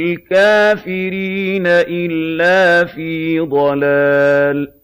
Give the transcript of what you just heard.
الْكَافِرِينَ إِلَّا فِي ضَلَالٍ